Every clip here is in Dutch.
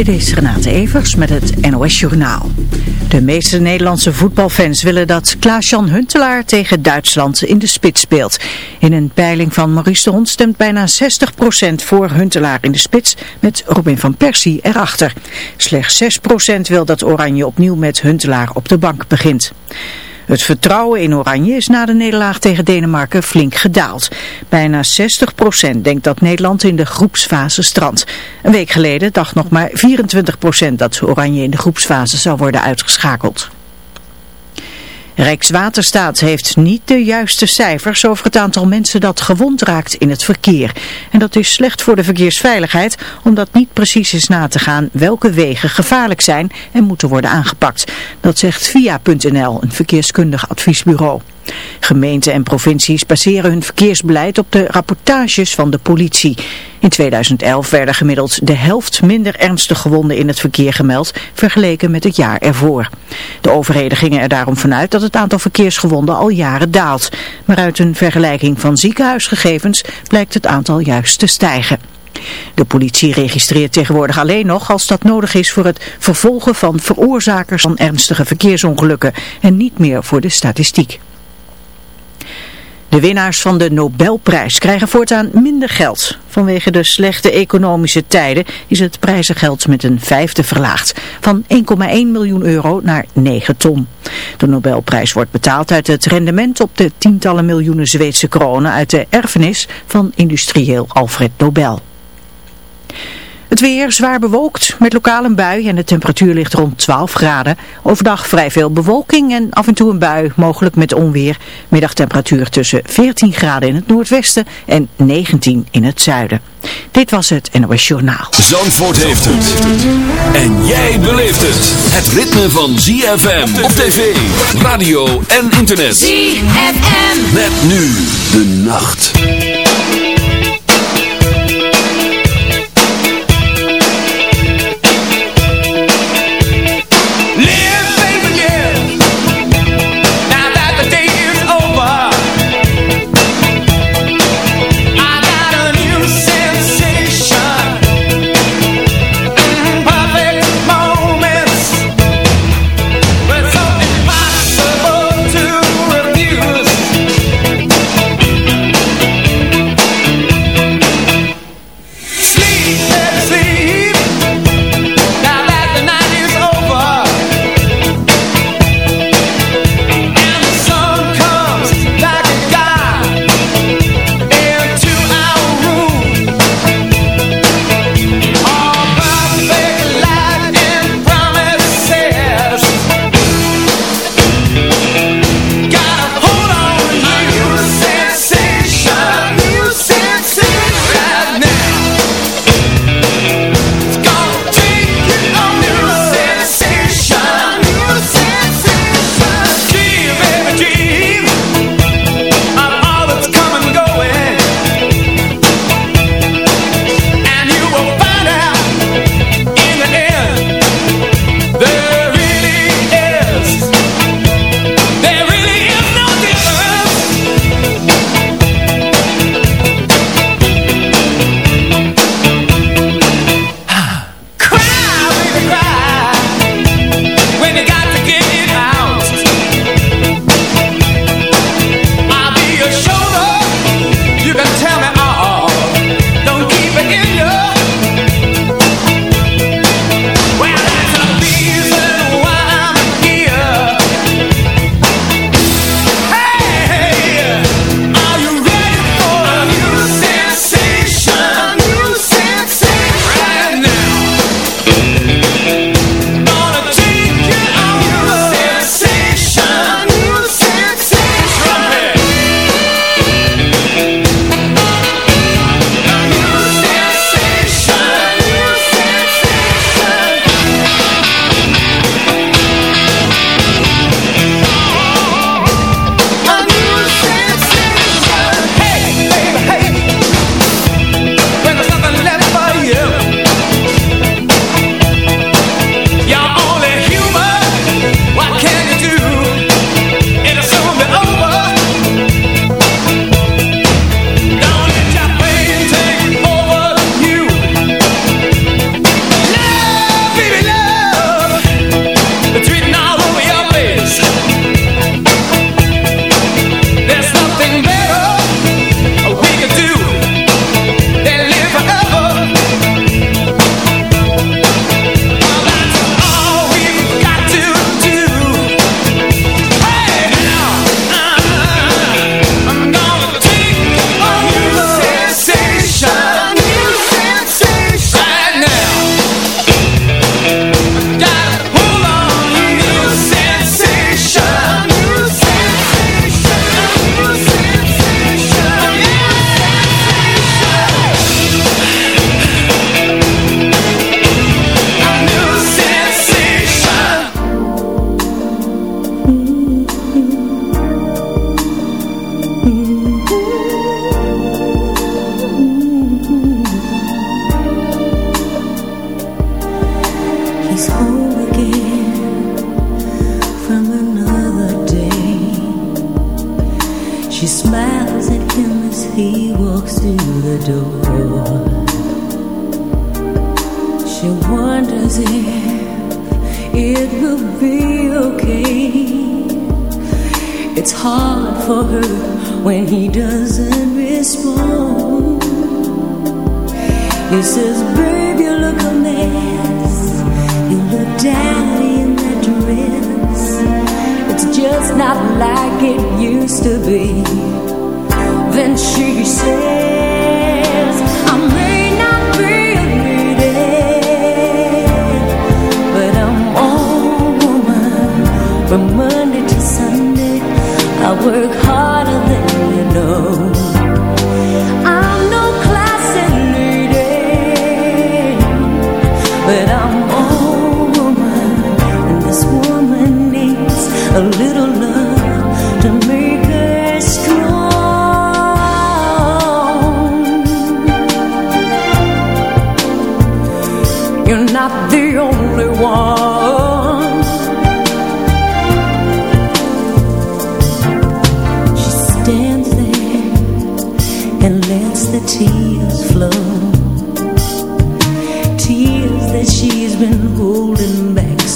Dit is Renate Evers met het NOS Journaal. De meeste Nederlandse voetbalfans willen dat Klaas-Jan Huntelaar tegen Duitsland in de spits speelt. In een peiling van Maurice de Hond stemt bijna 60% voor Huntelaar in de spits met Robin van Persie erachter. Slechts 6% wil dat Oranje opnieuw met Huntelaar op de bank begint. Het vertrouwen in Oranje is na de nederlaag tegen Denemarken flink gedaald. Bijna 60% denkt dat Nederland in de groepsfase strandt. Een week geleden dacht nog maar 24% dat Oranje in de groepsfase zou worden uitgeschakeld. Rijkswaterstaat heeft niet de juiste cijfers over het aantal mensen dat gewond raakt in het verkeer. En dat is slecht voor de verkeersveiligheid, omdat niet precies is na te gaan welke wegen gevaarlijk zijn en moeten worden aangepakt. Dat zegt via.nl, een verkeerskundig adviesbureau. Gemeenten en provincies baseren hun verkeersbeleid op de rapportages van de politie. In 2011 werden gemiddeld de helft minder ernstig gewonden in het verkeer gemeld, vergeleken met het jaar ervoor. De overheden gingen er daarom vanuit dat het aantal verkeersgewonden al jaren daalt. Maar uit een vergelijking van ziekenhuisgegevens blijkt het aantal juist te stijgen. De politie registreert tegenwoordig alleen nog als dat nodig is voor het vervolgen van veroorzakers van ernstige verkeersongelukken en niet meer voor de statistiek. De winnaars van de Nobelprijs krijgen voortaan minder geld. Vanwege de slechte economische tijden is het prijzengeld met een vijfde verlaagd. Van 1,1 miljoen euro naar 9 ton. De Nobelprijs wordt betaald uit het rendement op de tientallen miljoenen Zweedse kronen uit de erfenis van industrieel Alfred Nobel. Het weer zwaar bewolkt met lokaal een bui en de temperatuur ligt rond 12 graden. Overdag vrij veel bewolking en af en toe een bui, mogelijk met onweer. Middagtemperatuur tussen 14 graden in het noordwesten en 19 in het zuiden. Dit was het NOS Journaal. Zandvoort heeft het. En jij beleeft het. Het ritme van ZFM op tv, radio en internet. ZFM. Met nu de nacht.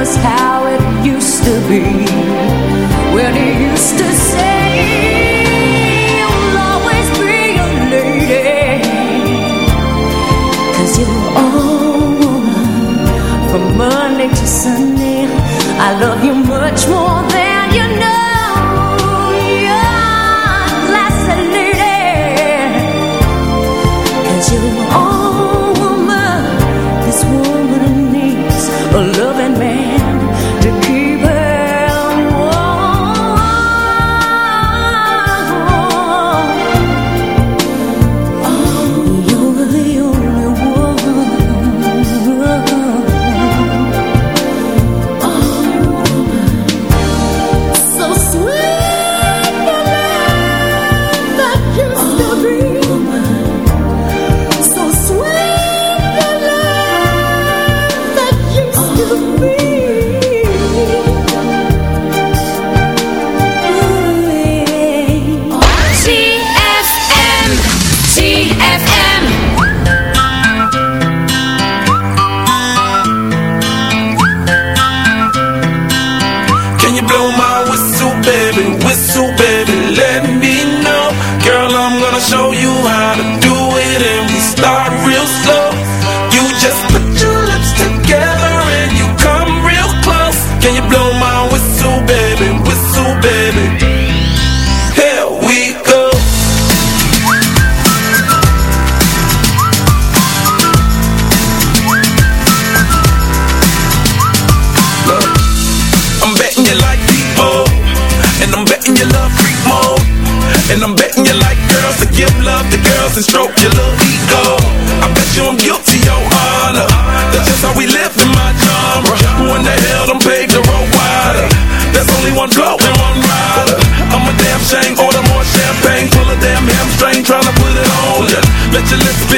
was how it used to be. When your honor. That's just how we live in my genre. Who in the hell done paved the road wider? There's only one blow and one rider. I'm a damn shame, order more champagne, pull a damn hamstring, tryna put it on ya. Let your lips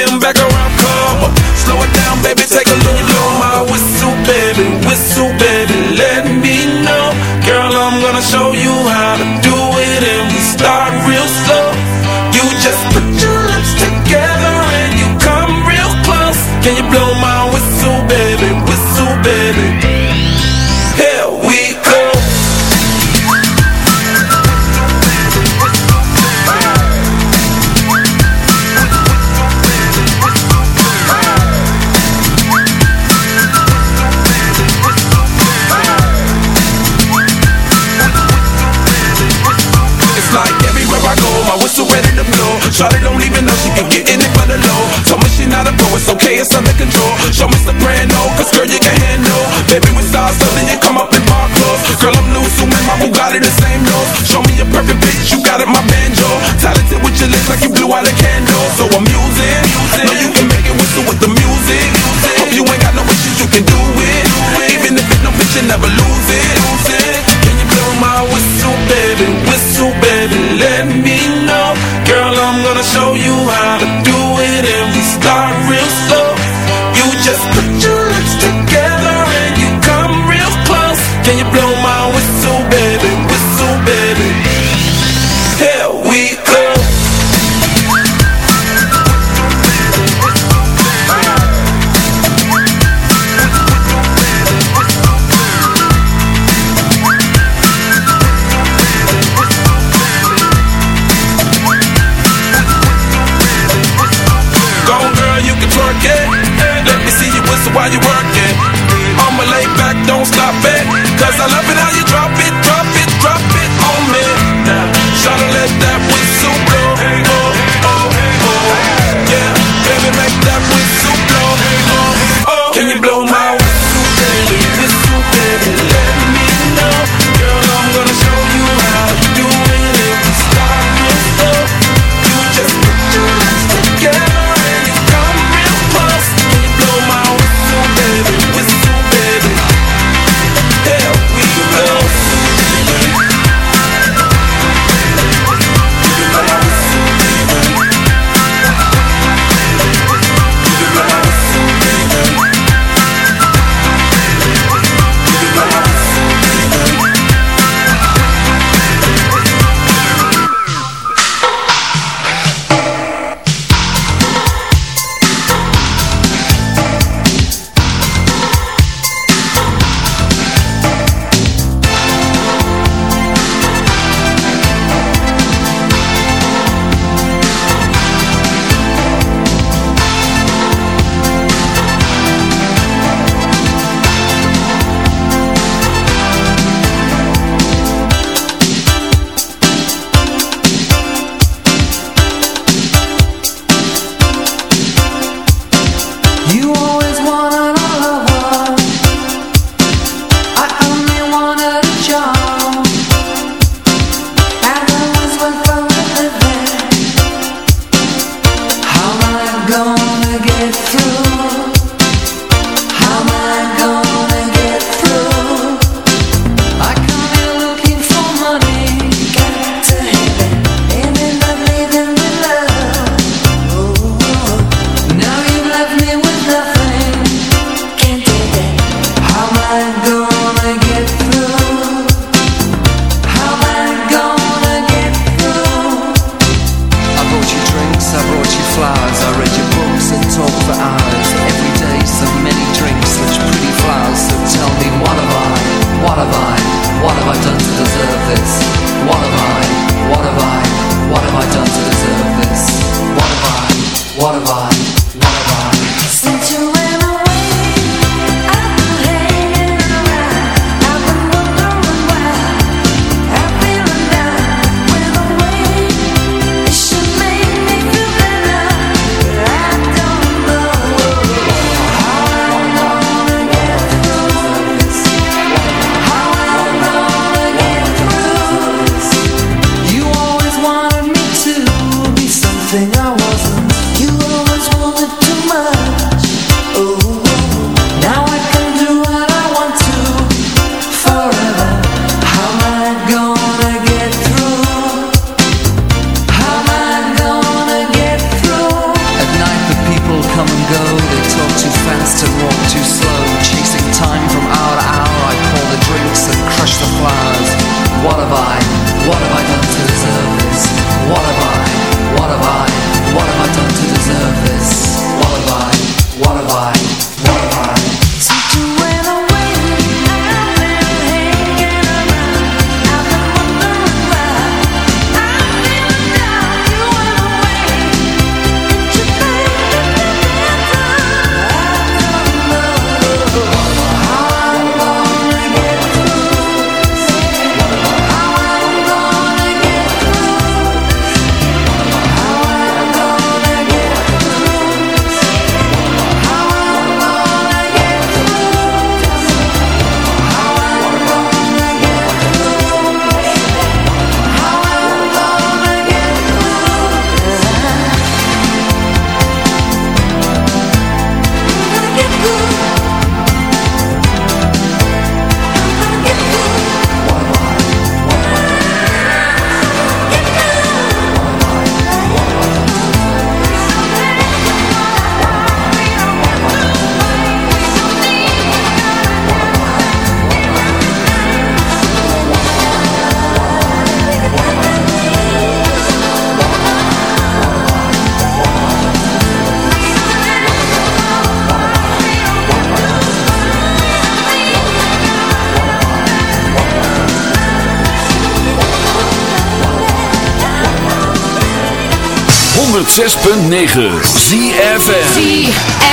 106.9 ZFN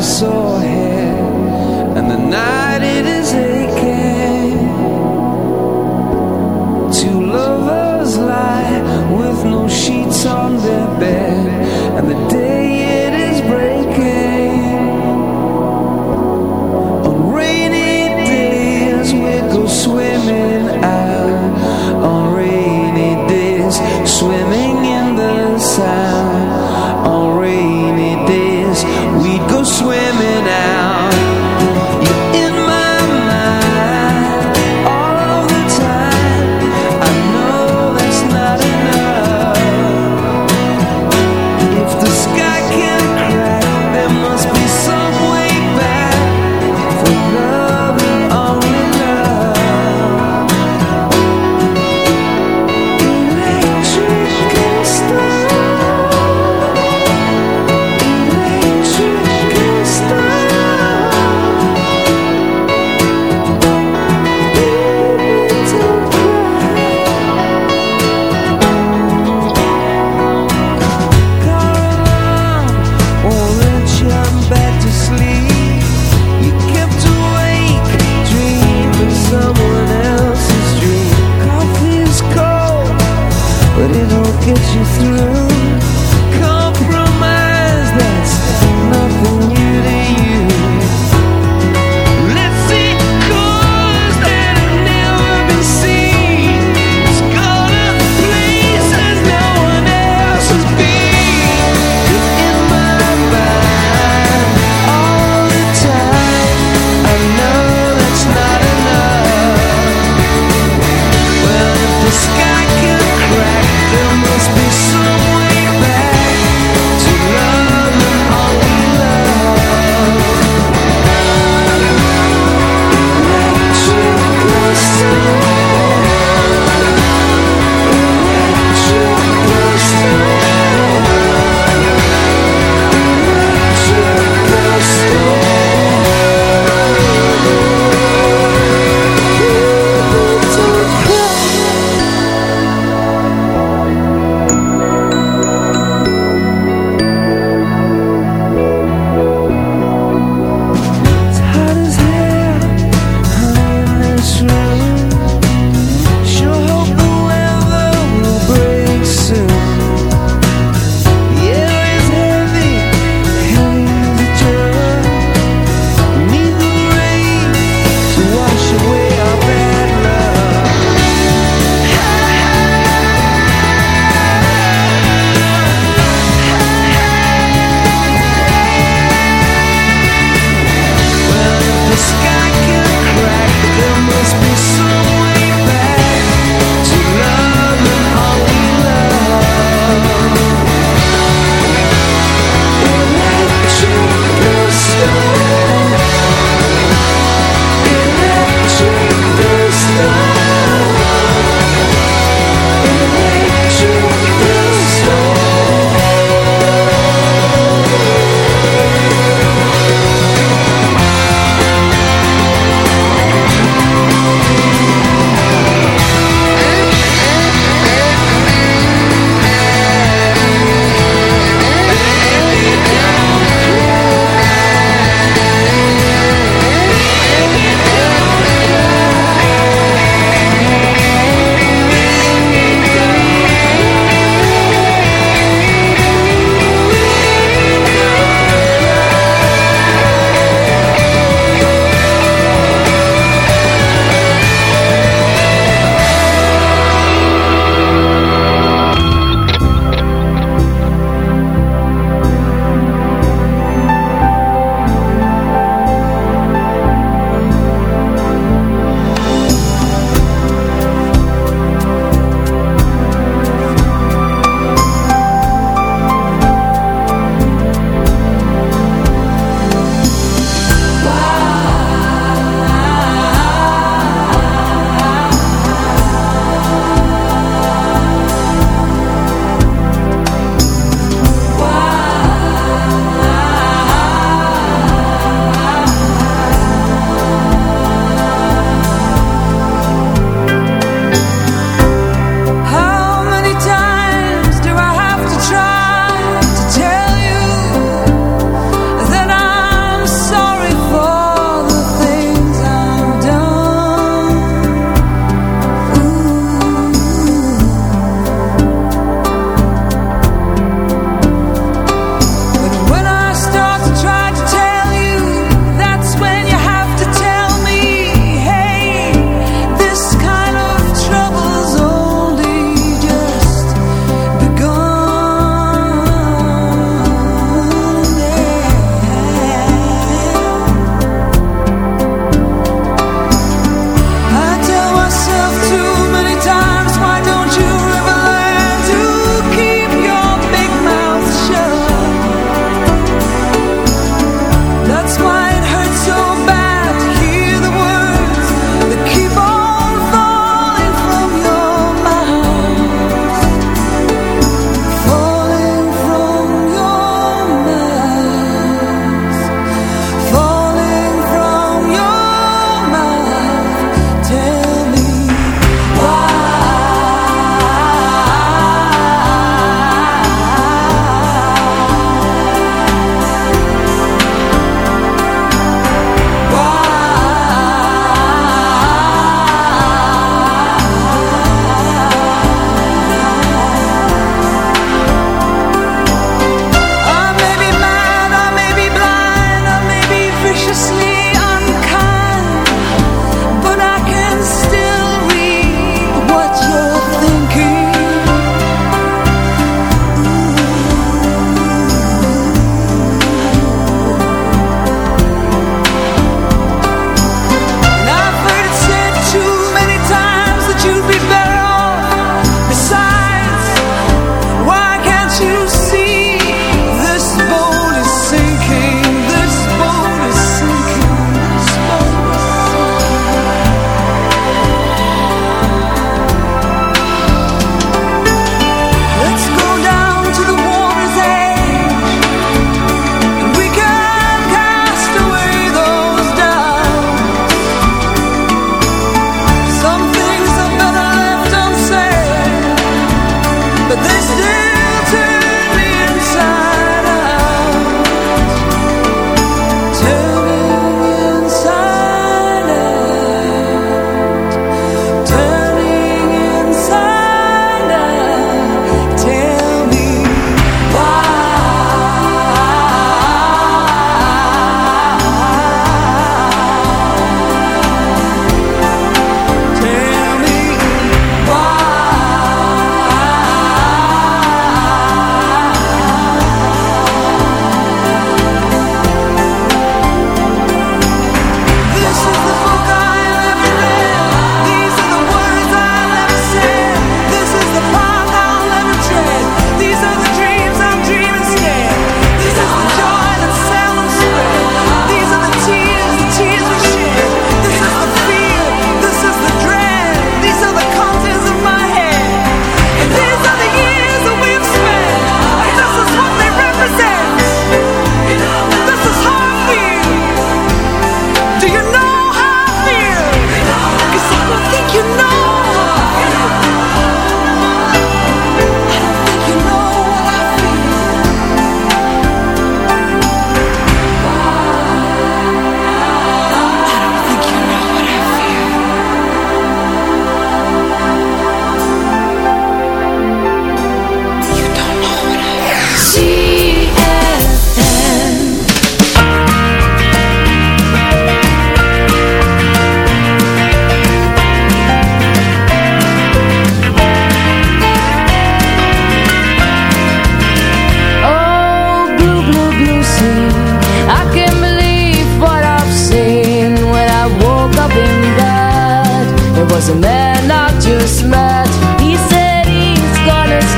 So hair and the night it is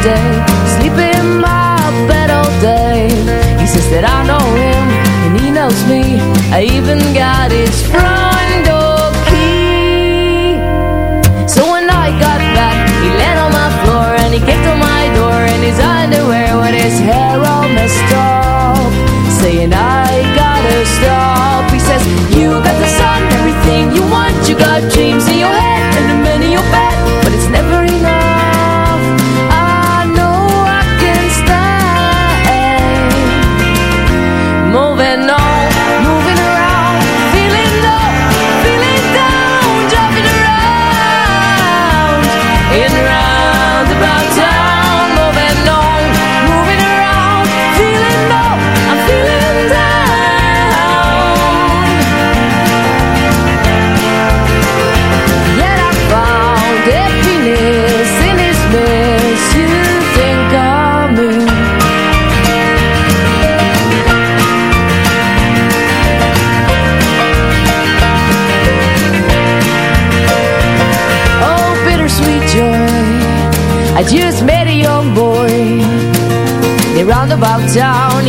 day Sleeping in my bed all day He says that I know him and he knows me I even got his friend.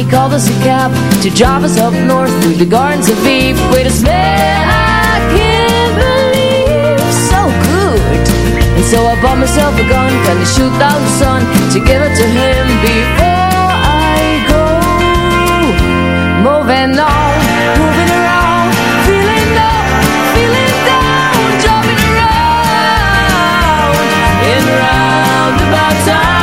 he called us a cab to drive us up north through the gardens of Eve. Wait a minute, I can't believe so good. And so I bought myself a gun, kind of shoot out the sun to give it to him before I go. Moving on, moving around, feeling low, feeling down, driving around in roundabout time.